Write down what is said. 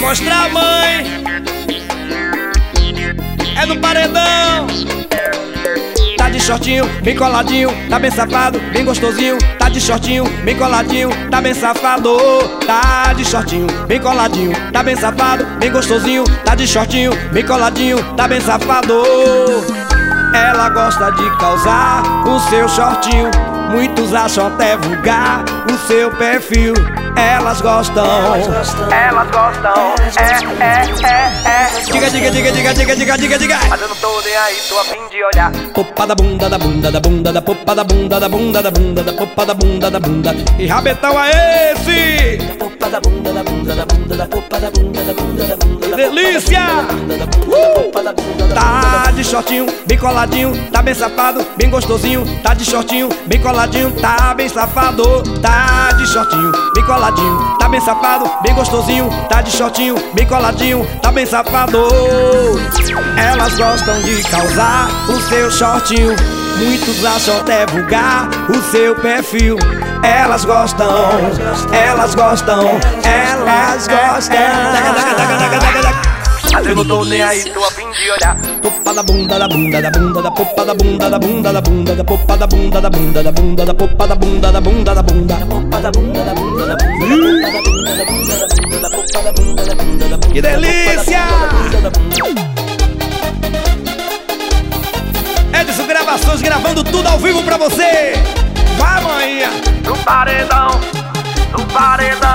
mostrar a mãe. É no paredão. Tá de shortinho, bem coladinho, tá bem safado, bem gostosinho. Tá de shortinho, bem coladinho, tá bem safado. Tá de shortinho, bem coladinho, tá bem safado, bem gostosinho. Tá de shortinho, bem coladinho, tá bem safado. Ela gosta de causar o seu shortinho. Muitos acham até vulgar o seu perfil. Elas gostam, elas gostam, é, é, é, é. Diga, diga, diga, diga, diga, diga, diga, diga. Mas eu não tô nem aí, tô a fim de olhar. Popa da bunda, da bunda, da bunda, da popa da bunda, da bunda, da bunda, da popa da bunda, da bunda. E rabetão é esse? Da popa da bunda, da bunda. Que delícia! Tá de shortinho, bem coladinho, tá bem safado, bem gostosinho. Tá de shortinho, bem coladinho, tá bem safado. Tá de shortinho, bem coladinho, tá bem safado, bem gostosinho. Tá de shortinho, bem coladinho, tá bem safado. Elas gostam de causar o seu shortinho. Muitos acham até vulgar o seu perfil. Elas gostam, elas gostam, elas eu não tô nem aí, tô a fim de olhar. Popa da bunda, da bunda, da bunda, da popa da bunda, da bunda, da bunda, da popa da bunda, da bunda, da bunda, da popa da bunda, da bunda, da bunda. Da bunda, da bunda, da bunda, da bunda, da bunda, da bunda, da popa da bunda, da bunda, da bunda. Que delícia! Edson Gravações gravando tudo ao vivo pra você. Vai, mãe! No paredão, no paredão.